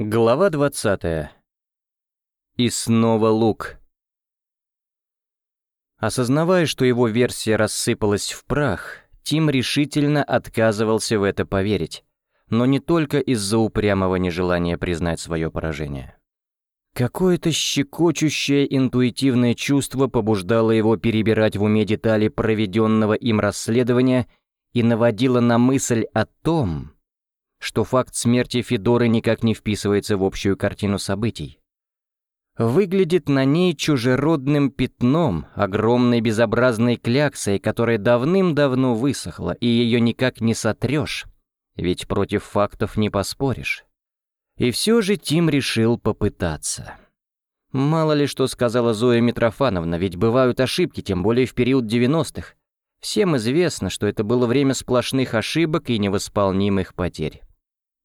Глава 20. И снова лук. Осознавая, что его версия рассыпалась в прах, Тим решительно отказывался в это поверить, но не только из-за упрямого нежелания признать свое поражение. Какое-то щекочущее интуитивное чувство побуждало его перебирать в уме детали проведенного им расследования и наводило на мысль о том, что факт смерти Федоры никак не вписывается в общую картину событий. Выглядит на ней чужеродным пятном, огромной безобразной кляксой, которая давным-давно высохла, и ее никак не сотрешь, ведь против фактов не поспоришь. И все же Тим решил попытаться. Мало ли что сказала Зоя Митрофановна, ведь бывают ошибки, тем более в период 90-х. Всем известно, что это было время сплошных ошибок и невосполнимых потерь.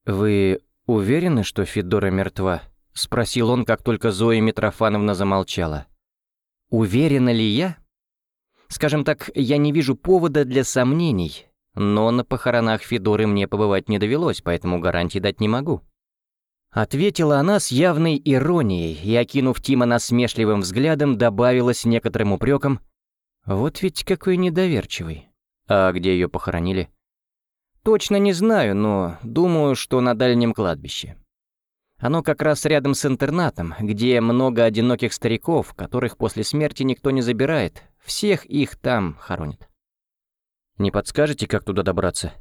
«Вы уверены, что Федора мертва?» — спросил он, как только Зоя Митрофановна замолчала. «Уверена ли я?» «Скажем так, я не вижу повода для сомнений, но на похоронах Федоры мне побывать не довелось, поэтому гарантий дать не могу». Ответила она с явной иронией и, окинув Тима насмешливым взглядом, добавила с некоторым упреком, «Вот ведь какой недоверчивый. А где ее похоронили?» Точно не знаю, но думаю, что на дальнем кладбище. Оно как раз рядом с интернатом, где много одиноких стариков, которых после смерти никто не забирает. Всех их там хоронят. Не подскажете, как туда добраться?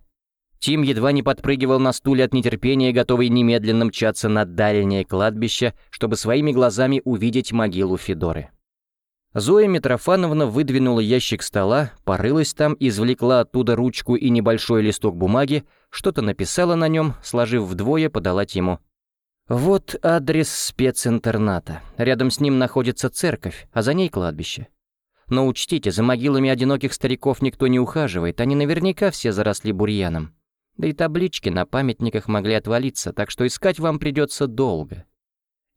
Тим едва не подпрыгивал на стуле от нетерпения, готовый немедленно мчаться на дальнее кладбище, чтобы своими глазами увидеть могилу Федоры. Зоя Митрофановна выдвинула ящик стола, порылась там, извлекла оттуда ручку и небольшой листок бумаги, что-то написала на нем, сложив вдвое, подала ему. «Вот адрес специнтерната. Рядом с ним находится церковь, а за ней кладбище. Но учтите, за могилами одиноких стариков никто не ухаживает, они наверняка все заросли бурьяном. Да и таблички на памятниках могли отвалиться, так что искать вам придется долго».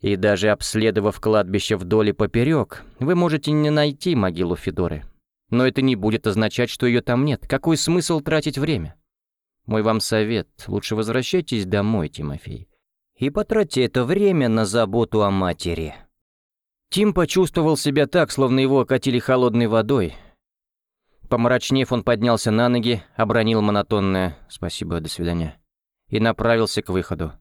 И даже обследовав кладбище вдоль и поперек, вы можете не найти могилу Федоры. Но это не будет означать, что ее там нет. Какой смысл тратить время? Мой вам совет, лучше возвращайтесь домой, Тимофей. И потратьте это время на заботу о матери. Тим почувствовал себя так, словно его окатили холодной водой. Помрачнев, он поднялся на ноги, обронил монотонное «спасибо, до свидания» и направился к выходу.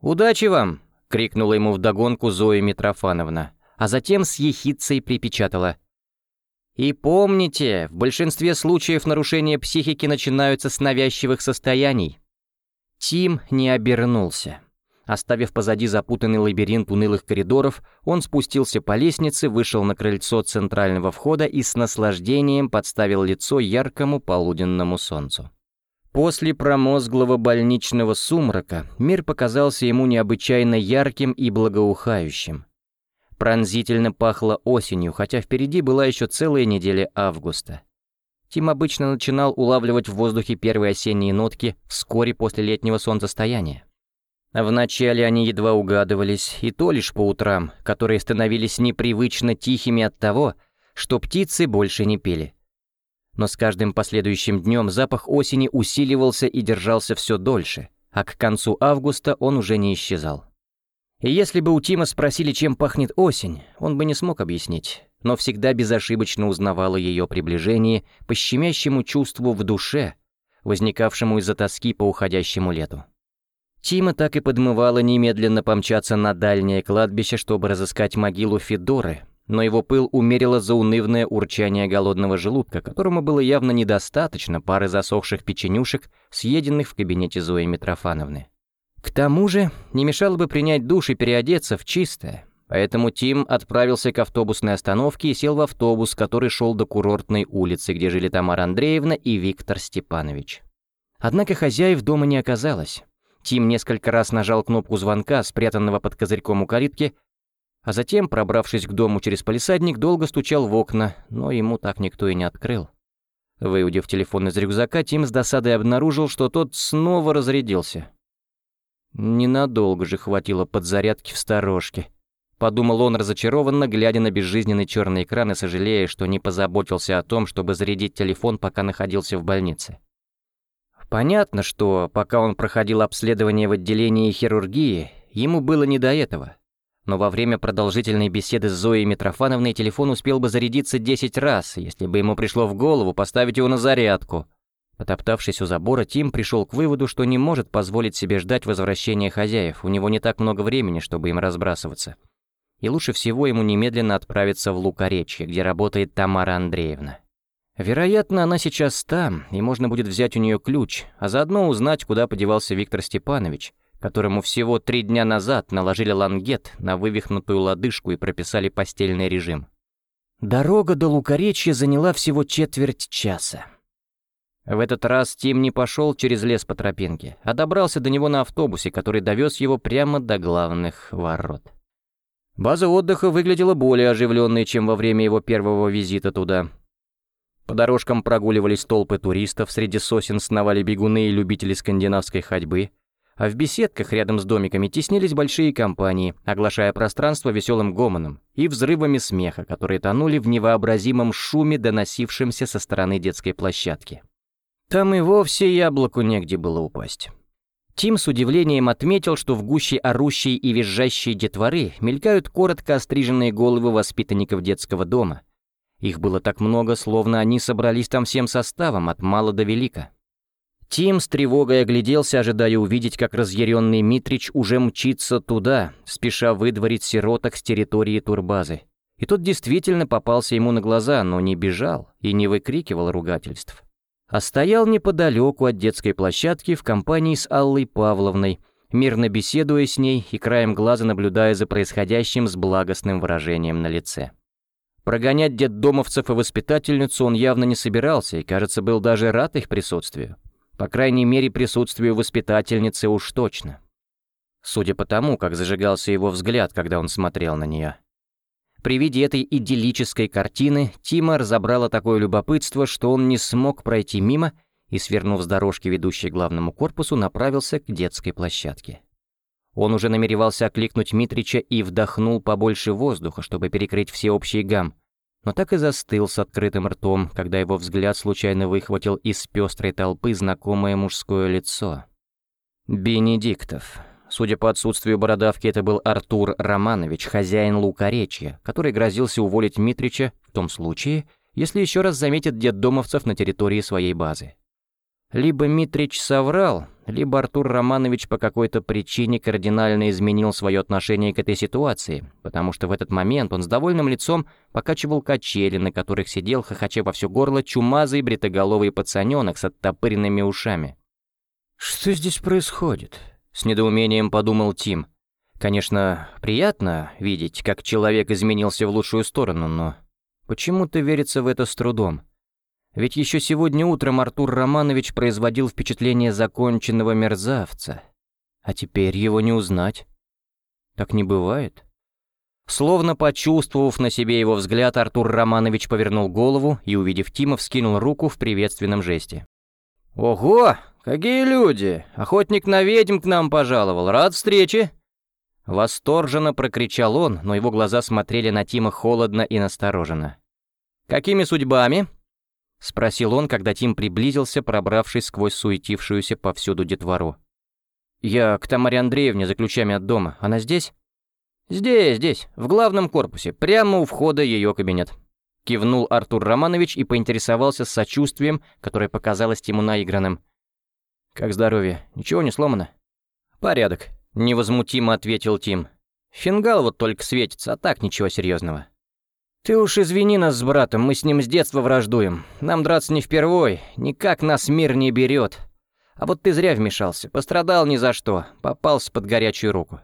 «Удачи вам!» — крикнула ему вдогонку Зоя Митрофановна, а затем с ехицей припечатала. «И помните, в большинстве случаев нарушения психики начинаются с навязчивых состояний». Тим не обернулся. Оставив позади запутанный лабиринт унылых коридоров, он спустился по лестнице, вышел на крыльцо центрального входа и с наслаждением подставил лицо яркому полуденному солнцу. После промозглого больничного сумрака мир показался ему необычайно ярким и благоухающим. Пронзительно пахло осенью, хотя впереди была еще целая неделя августа. Тим обычно начинал улавливать в воздухе первые осенние нотки вскоре после летнего солнцестояния. Вначале они едва угадывались, и то лишь по утрам, которые становились непривычно тихими от того, что птицы больше не пели но с каждым последующим днем запах осени усиливался и держался все дольше, а к концу августа он уже не исчезал. И если бы у Тима спросили, чем пахнет осень, он бы не смог объяснить, но всегда безошибочно узнавал о ее приближении по щемящему чувству в душе, возникавшему из-за тоски по уходящему лету. Тима так и подмывала немедленно помчаться на дальнее кладбище, чтобы разыскать могилу Федоры, но его пыл умерило заунывное урчание голодного желудка, которому было явно недостаточно пары засохших печенюшек, съеденных в кабинете Зои Митрофановны. К тому же, не мешало бы принять душ и переодеться в чистое, поэтому Тим отправился к автобусной остановке и сел в автобус, который шел до курортной улицы, где жили Тамара Андреевна и Виктор Степанович. Однако хозяев дома не оказалось. Тим несколько раз нажал кнопку звонка, спрятанного под козырьком у калитки, а затем, пробравшись к дому через палисадник, долго стучал в окна, но ему так никто и не открыл. Выудив телефон из рюкзака, Тим с досадой обнаружил, что тот снова разрядился. Ненадолго же хватило подзарядки в сторожке. Подумал он разочарованно, глядя на безжизненный черный экран и сожалея, что не позаботился о том, чтобы зарядить телефон, пока находился в больнице. Понятно, что пока он проходил обследование в отделении хирургии, ему было не до этого. Но во время продолжительной беседы с Зоей Митрофановной телефон успел бы зарядиться 10 раз, если бы ему пришло в голову поставить его на зарядку. Потоптавшись у забора, Тим пришел к выводу, что не может позволить себе ждать возвращения хозяев, у него не так много времени, чтобы им разбрасываться. И лучше всего ему немедленно отправиться в Лукоречье, где работает Тамара Андреевна. Вероятно, она сейчас там, и можно будет взять у нее ключ, а заодно узнать, куда подевался Виктор Степанович, которому всего три дня назад наложили лангет на вывихнутую лодыжку и прописали постельный режим. Дорога до Лукоречья заняла всего четверть часа. В этот раз Тим не пошел через лес по тропинке, а добрался до него на автобусе, который довез его прямо до главных ворот. База отдыха выглядела более оживленной, чем во время его первого визита туда. По дорожкам прогуливались толпы туристов, среди сосен сновали бегуны и любители скандинавской ходьбы, а в беседках рядом с домиками теснились большие компании, оглашая пространство веселым гомоном и взрывами смеха, которые тонули в невообразимом шуме, доносившемся со стороны детской площадки. Там и вовсе яблоку негде было упасть. Тим с удивлением отметил, что в гуще орущей и визжащей детворы мелькают коротко остриженные головы воспитанников детского дома. Их было так много, словно они собрались там всем составом, от мала до велика. Тим с тревогой огляделся, ожидая увидеть, как разъяренный Митрич уже мчится туда, спеша выдворить сироток с территории турбазы. И тот действительно попался ему на глаза, но не бежал и не выкрикивал ругательств а стоял неподалеку от детской площадки в компании с Аллой Павловной, мирно беседуя с ней и краем глаза наблюдая за происходящим с благостным выражением на лице. Прогонять детдомовцев и воспитательницу он явно не собирался и, кажется, был даже рад их присутствию. По крайней мере, присутствию воспитательницы уж точно. Судя по тому, как зажигался его взгляд, когда он смотрел на нее. При виде этой идиллической картины Тима разобрало такое любопытство, что он не смог пройти мимо и, свернув с дорожки, ведущей к главному корпусу, направился к детской площадке. Он уже намеревался окликнуть Митрича и вдохнул побольше воздуха, чтобы перекрыть всеобщий гам, но так и застыл с открытым ртом, когда его взгляд случайно выхватил из пестрой толпы знакомое мужское лицо. Бенедиктов. Судя по отсутствию бородавки, это был Артур Романович, хозяин Лукоречья, который грозился уволить Митрича в том случае, если еще раз заметит детдомовцев на территории своей базы. Либо Митрич соврал, либо Артур Романович по какой-то причине кардинально изменил свое отношение к этой ситуации, потому что в этот момент он с довольным лицом покачивал качели, на которых сидел, хохоча во все горло, чумазый бритоголовый пацаненок с оттопыренными ушами. «Что здесь происходит?» С недоумением подумал Тим. Конечно, приятно видеть, как человек изменился в лучшую сторону, но почему-то верится в это с трудом. Ведь еще сегодня утром Артур Романович производил впечатление законченного мерзавца. А теперь его не узнать. Так не бывает. Словно почувствовав на себе его взгляд, Артур Романович повернул голову и, увидев Тима, вскинул руку в приветственном жесте. «Ого! Какие люди! Охотник на ведьм к нам пожаловал! Рад встрече!» Восторженно прокричал он, но его глаза смотрели на Тима холодно и настороженно. «Какими судьбами?» — спросил он, когда Тим приблизился, пробравшись сквозь суетившуюся повсюду детвору. «Я к Тамаре Андреевне за ключами от дома. Она здесь?» «Здесь, здесь, в главном корпусе, прямо у входа ее кабинет», Кивнул Артур Романович и поинтересовался с сочувствием, которое показалось ему наигранным. «Как здоровье? Ничего не сломано?» «Порядок», — невозмутимо ответил Тим. «Фингал вот только светится, а так ничего серьезного. «Ты уж извини нас с братом, мы с ним с детства враждуем. Нам драться не впервой, никак нас мир не берет. А вот ты зря вмешался, пострадал ни за что, попался под горячую руку».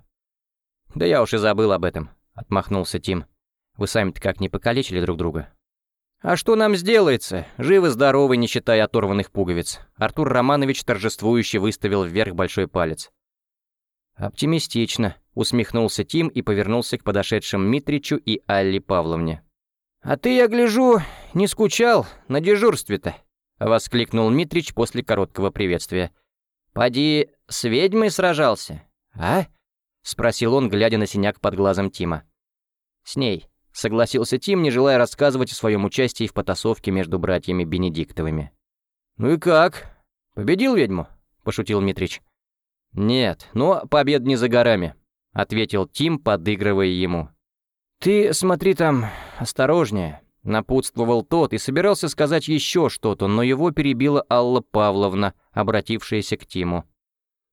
«Да я уж и забыл об этом», — отмахнулся Тим. Вы сами-то как не покалечили друг друга?» «А что нам сделается? Живы-здоровы, не считая оторванных пуговиц». Артур Романович торжествующе выставил вверх большой палец. «Оптимистично», — усмехнулся Тим и повернулся к подошедшим Митричу и Алле Павловне. «А ты, я гляжу, не скучал на дежурстве-то», — воскликнул Митрич после короткого приветствия. «Поди, с ведьмой сражался, а?» — спросил он, глядя на синяк под глазом Тима. «С ней», — согласился Тим, не желая рассказывать о своем участии в потасовке между братьями Бенедиктовыми. «Ну и как? Победил ведьму?» — пошутил Митрич. «Нет, но побед не за горами», — ответил Тим, подыгрывая ему. «Ты смотри там осторожнее», — напутствовал тот и собирался сказать еще что-то, но его перебила Алла Павловна, обратившаяся к Тиму.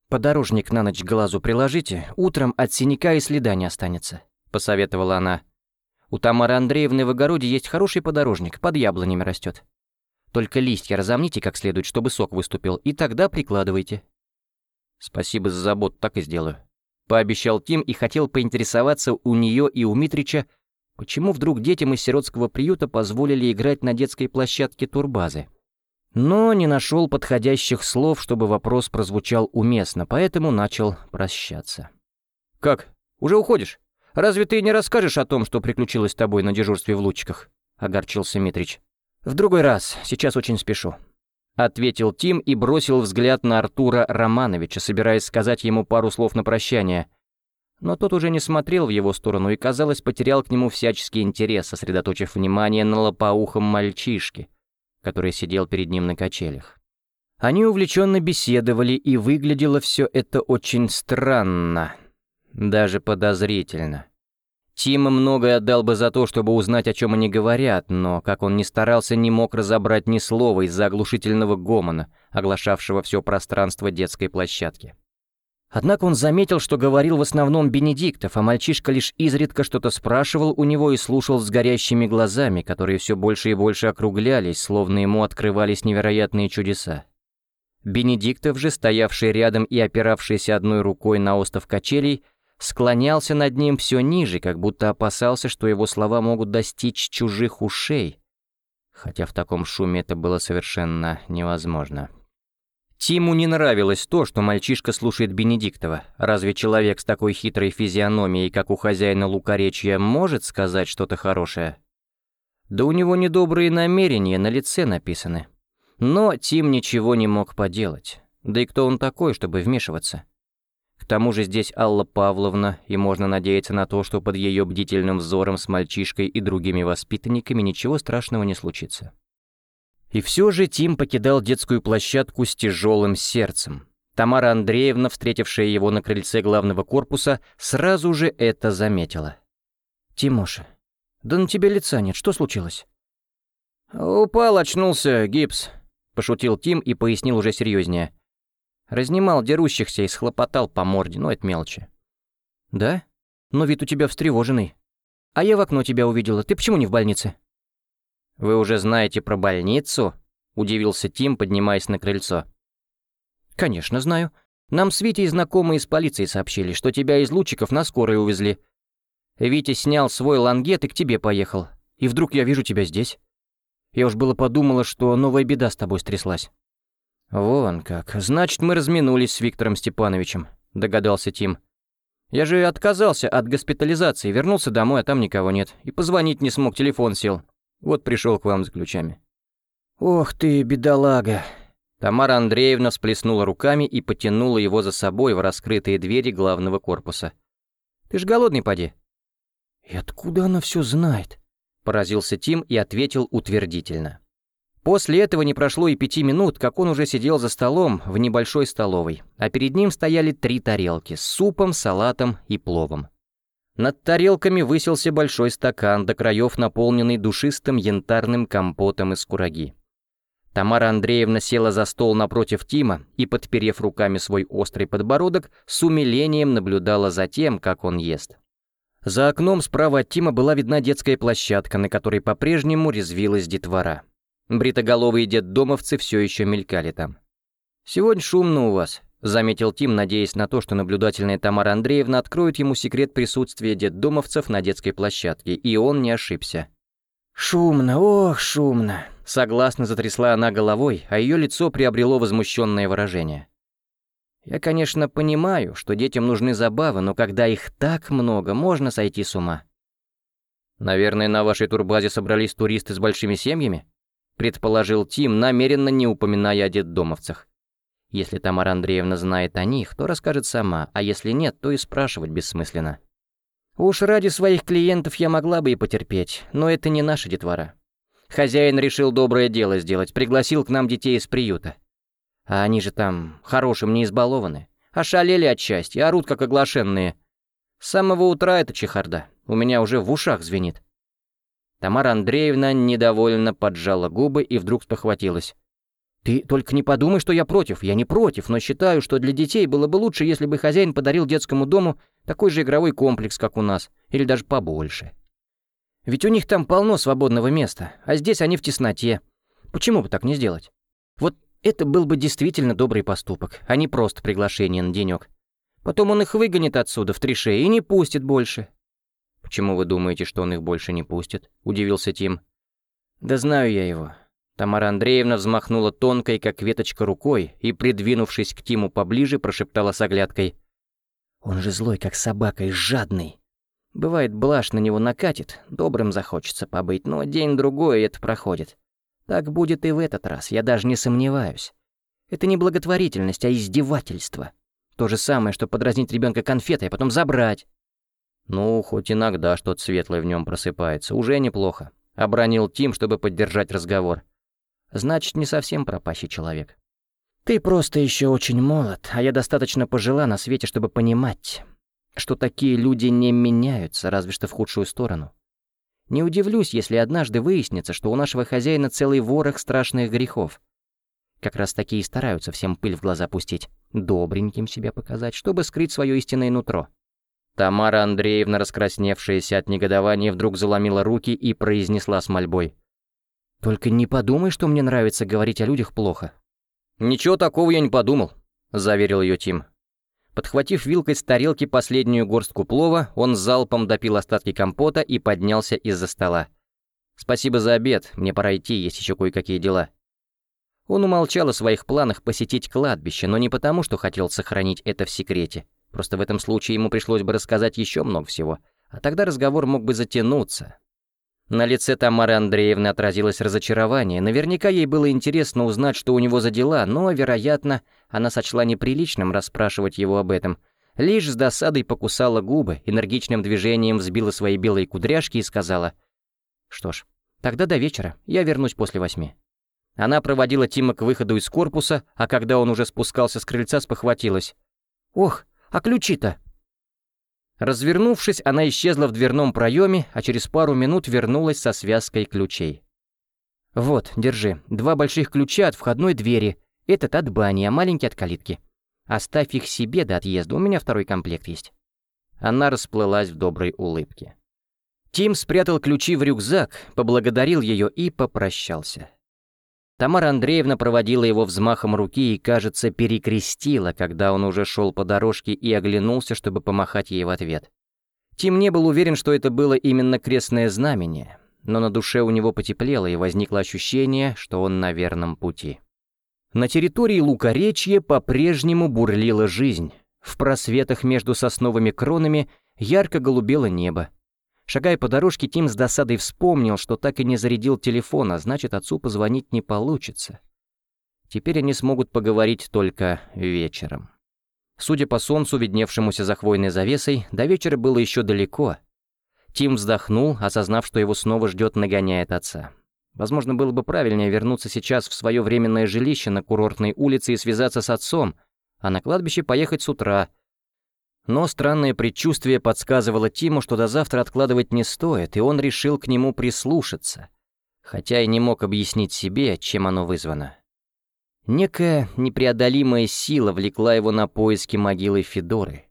«Подорожник на ночь глазу приложите, утром от синяка и следа не останется», — посоветовала она. «У Тамары Андреевны в огороде есть хороший подорожник, под яблонями растет. Только листья разомните как следует, чтобы сок выступил, и тогда прикладывайте». «Спасибо за заботу, так и сделаю», — пообещал Тим и хотел поинтересоваться у нее и у Митрича, почему вдруг детям из сиротского приюта позволили играть на детской площадке турбазы. Но не нашел подходящих слов, чтобы вопрос прозвучал уместно, поэтому начал прощаться. «Как? Уже уходишь? Разве ты не расскажешь о том, что приключилось с тобой на дежурстве в Лучиках?» — огорчился Митрич. «В другой раз, сейчас очень спешу», — ответил Тим и бросил взгляд на Артура Романовича, собираясь сказать ему пару слов на прощание. Но тот уже не смотрел в его сторону и, казалось, потерял к нему всяческий интерес, сосредоточив внимание на лопоухом мальчишке, который сидел перед ним на качелях. Они увлеченно беседовали, и выглядело все это очень странно, даже подозрительно. Тим многое отдал бы за то, чтобы узнать, о чем они говорят, но, как он ни старался, не мог разобрать ни слова из-за оглушительного гомона, оглашавшего все пространство детской площадки. Однако он заметил, что говорил в основном Бенедиктов, а мальчишка лишь изредка что-то спрашивал у него и слушал с горящими глазами, которые все больше и больше округлялись, словно ему открывались невероятные чудеса. Бенедиктов же, стоявший рядом и опиравшийся одной рукой на остов качелей, склонялся над ним все ниже, как будто опасался, что его слова могут достичь чужих ушей, хотя в таком шуме это было совершенно невозможно. Тиму не нравилось то, что мальчишка слушает Бенедиктова. Разве человек с такой хитрой физиономией, как у хозяина лукоречья, может сказать что-то хорошее? Да у него недобрые намерения на лице написаны. Но Тим ничего не мог поделать. Да и кто он такой, чтобы вмешиваться? К тому же здесь Алла Павловна, и можно надеяться на то, что под ее бдительным взором с мальчишкой и другими воспитанниками ничего страшного не случится. И все же Тим покидал детскую площадку с тяжелым сердцем. Тамара Андреевна, встретившая его на крыльце главного корпуса, сразу же это заметила. «Тимоша, да на тебе лица нет, что случилось?» «Упал, очнулся, гипс», — пошутил Тим и пояснил уже серьезнее. Разнимал дерущихся и схлопотал по морде, но это мелочи. «Да? Но вид у тебя встревоженный. А я в окно тебя увидела, ты почему не в больнице?» «Вы уже знаете про больницу?» — удивился Тим, поднимаясь на крыльцо. «Конечно знаю. Нам с Витей знакомые из полиции сообщили, что тебя из лучиков на скорой увезли. Витя снял свой лангет и к тебе поехал. И вдруг я вижу тебя здесь. Я уж было подумала, что новая беда с тобой стряслась». «Вон как. Значит, мы разминулись с Виктором Степановичем», — догадался Тим. «Я же отказался от госпитализации, вернулся домой, а там никого нет. И позвонить не смог, телефон сел. Вот пришел к вам с ключами». «Ох ты, бедолага!» Тамара Андреевна всплеснула руками и потянула его за собой в раскрытые двери главного корпуса. «Ты ж голодный, поди?» «И откуда она все знает?» Поразился Тим и ответил утвердительно. После этого не прошло и пяти минут, как он уже сидел за столом в небольшой столовой, а перед ним стояли три тарелки с супом, салатом и пловом. Над тарелками высился большой стакан, до краев наполненный душистым янтарным компотом из кураги. Тамара Андреевна села за стол напротив Тима и, подперев руками свой острый подбородок, с умилением наблюдала за тем, как он ест. За окном справа от Тима была видна детская площадка, на которой по-прежнему резвилась детвора. Бритоголовые детдомовцы все еще мелькали там. «Сегодня шумно у вас», — заметил Тим, надеясь на то, что наблюдательная Тамара Андреевна откроет ему секрет присутствия детдомовцев на детской площадке, и он не ошибся. «Шумно, ох, шумно!» Согласно затрясла она головой, а ее лицо приобрело возмущенное выражение. «Я, конечно, понимаю, что детям нужны забавы, но когда их так много, можно сойти с ума». «Наверное, на вашей турбазе собрались туристы с большими семьями?» Предположил Тим, намеренно не упоминая о детдомовцах. Если Тамара Андреевна знает о них, то расскажет сама, а если нет, то и спрашивать бессмысленно. Уж ради своих клиентов я могла бы и потерпеть, но это не наша детвора. Хозяин решил доброе дело сделать, пригласил к нам детей из приюта. А они же там хорошим не избалованы. Ошалели от счастья, орут как оглашенные. С самого утра это чехарда. У меня уже в ушах звенит. Тамара Андреевна недовольно поджала губы и вдруг спохватилась. «Ты только не подумай, что я против. Я не против, но считаю, что для детей было бы лучше, если бы хозяин подарил детскому дому такой же игровой комплекс, как у нас, или даже побольше. Ведь у них там полно свободного места, а здесь они в тесноте. Почему бы так не сделать? Вот это был бы действительно добрый поступок, а не просто приглашение на денек. Потом он их выгонит отсюда в три шеи и не пустит больше. «Почему вы думаете, что он их больше не пустит?» — удивился Тим. «Да знаю я его». Тамара Андреевна взмахнула тонкой, как веточка, рукой и, придвинувшись к Тиму поближе, прошептала с оглядкой. «Он же злой, как собака, и жадный. Бывает, блажь на него накатит, добрым захочется побыть, но день-другой это проходит. Так будет и в этот раз, я даже не сомневаюсь. Это не благотворительность, а издевательство. То же самое, что подразнить ребенка конфетой, а потом забрать. «Ну, хоть иногда что-то светлое в нем просыпается, уже неплохо», — обронил Тим, чтобы поддержать разговор. «Значит, не совсем пропащий человек». «Ты просто еще очень молод, а я достаточно пожила на свете, чтобы понимать, что такие люди не меняются, разве что в худшую сторону. Не удивлюсь, если однажды выяснится, что у нашего хозяина целый ворох страшных грехов. Как раз такие стараются всем пыль в глаза пустить, добреньким себя показать, чтобы скрыть свое истинное нутро. Тамара Андреевна, раскрасневшаяся от негодования, вдруг заломила руки и произнесла с мольбой. «Только не подумай, что мне нравится говорить о людях плохо». «Ничего такого я не подумал», — заверил ее Тим. Подхватив вилкой с тарелки последнюю горстку плова, он залпом допил остатки компота и поднялся из-за стола. «Спасибо за обед, мне пора идти, есть еще кое-какие дела». Он умолчал о своих планах посетить кладбище, но не потому, что хотел сохранить это в секрете. Просто в этом случае ему пришлось бы рассказать еще много всего, а тогда разговор мог бы затянуться. На лице Тамары Андреевны отразилось разочарование. Наверняка ей было интересно узнать, что у него за дела, но, вероятно, она сочла неприличным расспрашивать его об этом. Лишь с досадой покусала губы, энергичным движением взбила свои белые кудряшки и сказала, «Что ж, тогда до вечера, я вернусь после восьми». Она проводила Тима к выходу из корпуса, а когда он уже спускался с крыльца, спохватилась. «Ох, а ключи-то?» Развернувшись, она исчезла в дверном проеме, а через пару минут вернулась со связкой ключей. «Вот, держи, два больших ключа от входной двери. Этот от бани, а маленький от калитки. Оставь их себе до отъезда, у меня второй комплект есть». Она расплылась в доброй улыбке. Тим спрятал ключи в рюкзак, поблагодарил ее и попрощался. Тамара Андреевна проводила его взмахом руки и, кажется, перекрестила, когда он уже шел по дорожке и оглянулся, чтобы помахать ей в ответ. Тим не был уверен, что это было именно крестное знамение, но на душе у него потеплело и возникло ощущение, что он на верном пути. На территории Лукоречья по-прежнему бурлила жизнь. В просветах между сосновыми кронами ярко голубело небо. Шагая по дорожке, Тим с досадой вспомнил, что так и не зарядил телефон, а значит, отцу позвонить не получится. Теперь они смогут поговорить только вечером. Судя по солнцу, видневшемуся за хвойной завесой, до вечера было еще далеко. Тим вздохнул, осознав, что его снова ждет нагоняет отца. Возможно, было бы правильнее вернуться сейчас в свое временное жилище на курортной улице и связаться с отцом, а на кладбище поехать с утра, но странное предчувствие подсказывало Тиму, что до завтра откладывать не стоит, и он решил к нему прислушаться, хотя и не мог объяснить себе, чем оно вызвано. Некая непреодолимая сила влекла его на поиски могилы Федоры,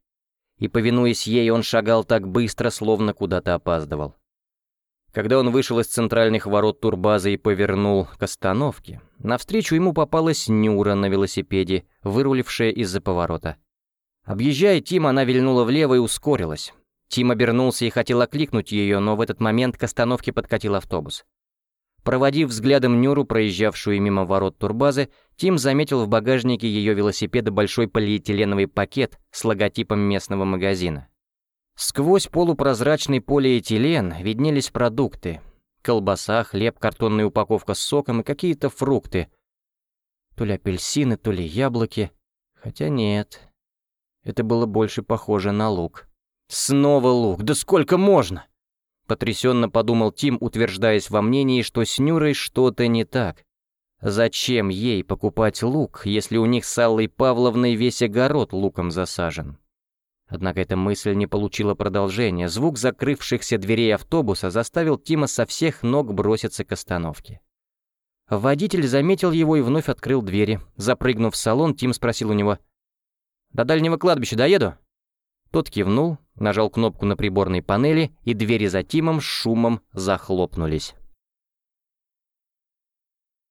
и, повинуясь ей, он шагал так быстро, словно куда-то опаздывал. Когда он вышел из центральных ворот турбазы и повернул к остановке, навстречу ему попалась Нюра на велосипеде, вырулившая из-за поворота. Объезжая Тима, она вильнула влево и ускорилась. Тим обернулся и хотел окликнуть ее, но в этот момент к остановке подкатил автобус. Проводив взглядом Нюру, проезжавшую мимо ворот турбазы, Тим заметил в багажнике ее велосипеда большой полиэтиленовый пакет с логотипом местного магазина. Сквозь полупрозрачный полиэтилен виднелись продукты. Колбаса, хлеб, картонная упаковка с соком и какие-то фрукты. То ли апельсины, то ли яблоки. Хотя нет, это было больше похоже на лук. «Снова лук! Да сколько можно?» Потрясенно подумал Тим, утверждаясь во мнении, что с Нюрой что-то не так. Зачем ей покупать лук, если у них с Аллой Павловной весь огород луком засажен? Однако эта мысль не получила продолжения. Звук закрывшихся дверей автобуса заставил Тима со всех ног броситься к остановке. Водитель заметил его и вновь открыл двери. Запрыгнув в салон, Тим спросил у него, «До дальнего кладбища доеду?» Тот кивнул, нажал кнопку на приборной панели, и двери за Тимом с шумом захлопнулись.